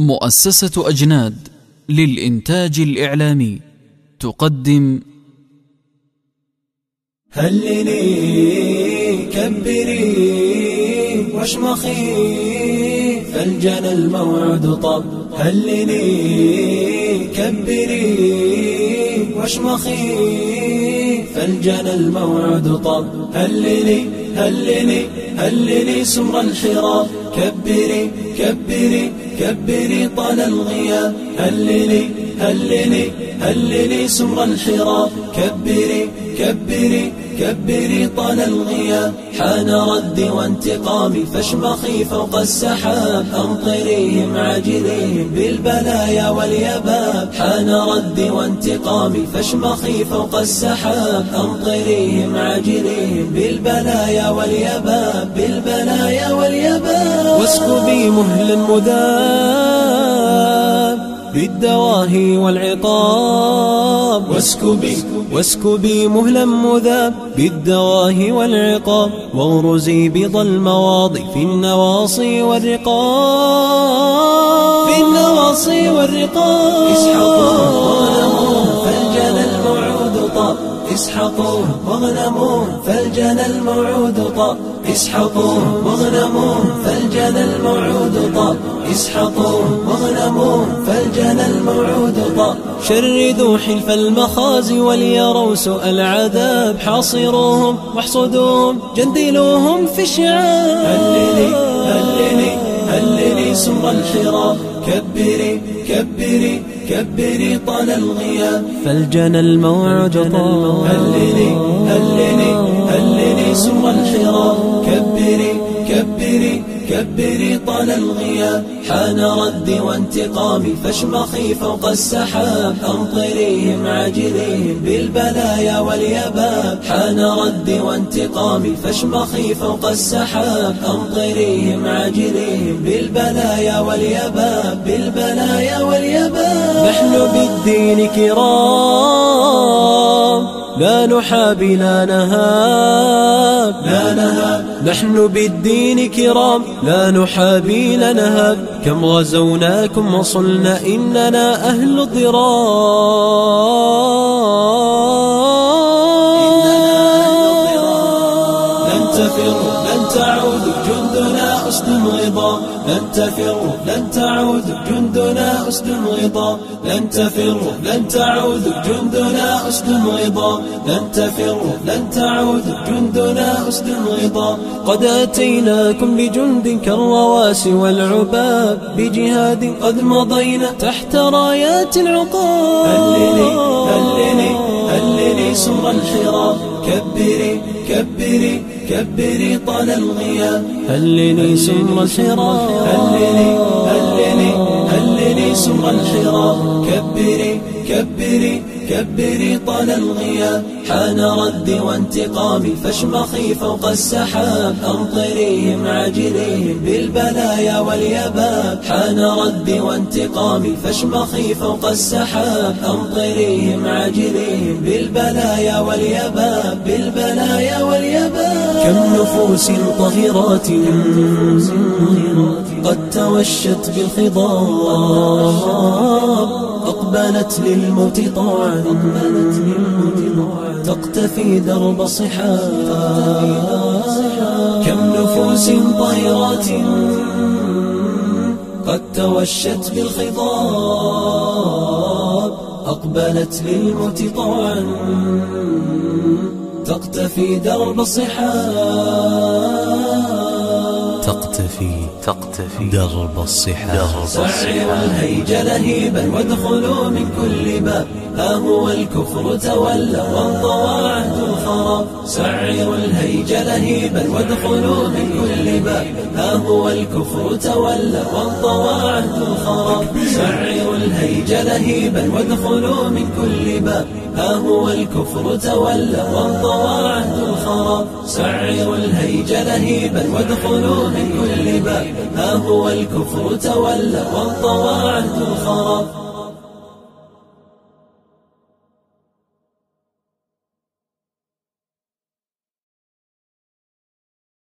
مؤسسة أجناد للإنتاج الإعلامي تقدم. هللي كبري واشمخي فالجنى الموعد طب. هللي كبري واشمخي فالجنى الموعد طب هللي هللي هللي سمر الحراب. كبري كبري كبري طال الغياب. هللي هللي هللي سمر الحراب. كبري كبري كبري طال الغياب. حان ردي وانتقامي فاشمخي فوق السحاب. أمطريهم عاجليهم بالبلايا واليباب. حان ردي وانتقامي فاشمخي فوق السحاب. أمطريهم عاجليهم بالبلايا واليباب. بالبلايا واليباب. واسكبي مهلا مذاب. بالدواهي والعقاب. واسكبي واسكبي مهلا مذاب. بالدواهي والعقاب. واغرزي بض المواضي في النواصي والرقاب. في النواصي والرقاب. طاب اسحقوا واغنموا فالجنى الموعود طاب اسحقوا واغنموا فالجنى الموعود طاب اسحقوا واغنموا فالجنى الموعود طاب شردوا حلف المخازي وليروا سوء العذاب حاصروهم واحصدوهم جندلوهم في هللي سمر الحراب. كبري كبري كبري طال الغياب. فالجنى الموعد طال. هللي هللي هللي سمر الحراب. كبري كبري كبري طال الغياب. حان ردي وانتقامي فاشمخي فوق السحاب. أمطريهم عاجليهم بالبلايا واليباب حان ردي وانتقامي فاشمخي فوق السحاب. أمطريهم عاجليهم بالبلايا واليباب بالبلايا واليباب نحن بالدين كرام. لا نحابي لا نهاب. لا نهاب. نحن بالدين كرام. لا نحابي لا نهاب. كم غزوناكم وصلنا إننا أهل الضرار لن تفروا لن تعودوا جندنا أسد غضا لن تفروا لن تعودوا جندنا أسد غضا لن تفروا لن تعودوا جندنا أسد غضا لن تفروا لن تعودوا جندنا أسد غضا قد أتيناكم بجند كالرواسي والعباب بجهاد قد مضينا تحت رايات العقاب. هللي هللي هللي سمر الحراب. كبري كبري كبري طال الغياب هللي سمر الحراب هللي هللي هللي سمر الحراب كبري كبري كبري طال الغياب حان ردي وانتقامي فاشمخي فوق السحاب. أمطريهم عاجليهم بالبلايا واليباب. حان ردي وانتقامي فاشمخي فوق السحاب. أمطريهم عاجليهم بالبلايا واليباب. بالبلايا واليباب. كم نفوس طهرات قد توشت بالخضاب أقبلت للموت طوعا تقتفي درب صحاب كم نفوس طاهرات قد توشت بالخضاب أقبلت للموت طوعا تقتفي درب الصحاب تقتفي. تقتفي. درب الصحاب سعروا الهيج لهيبا وادخلوا من كل باب. ها هو الكفر تولى وانطوى عهد الخراب سعروا الهيج لهيبا وادخلوا من كل باب. ها هو الكفر تولى وانطوى عهد الخراب سعروا الهيج لهيبا وادخلوا من كل باب. ها هو الكفر تولى وانطوى عهد الخراب سعروا الهيج لهيبا وادخلوا من كل باب. ها هو الكفر تولى وانطوى عهد الخراب.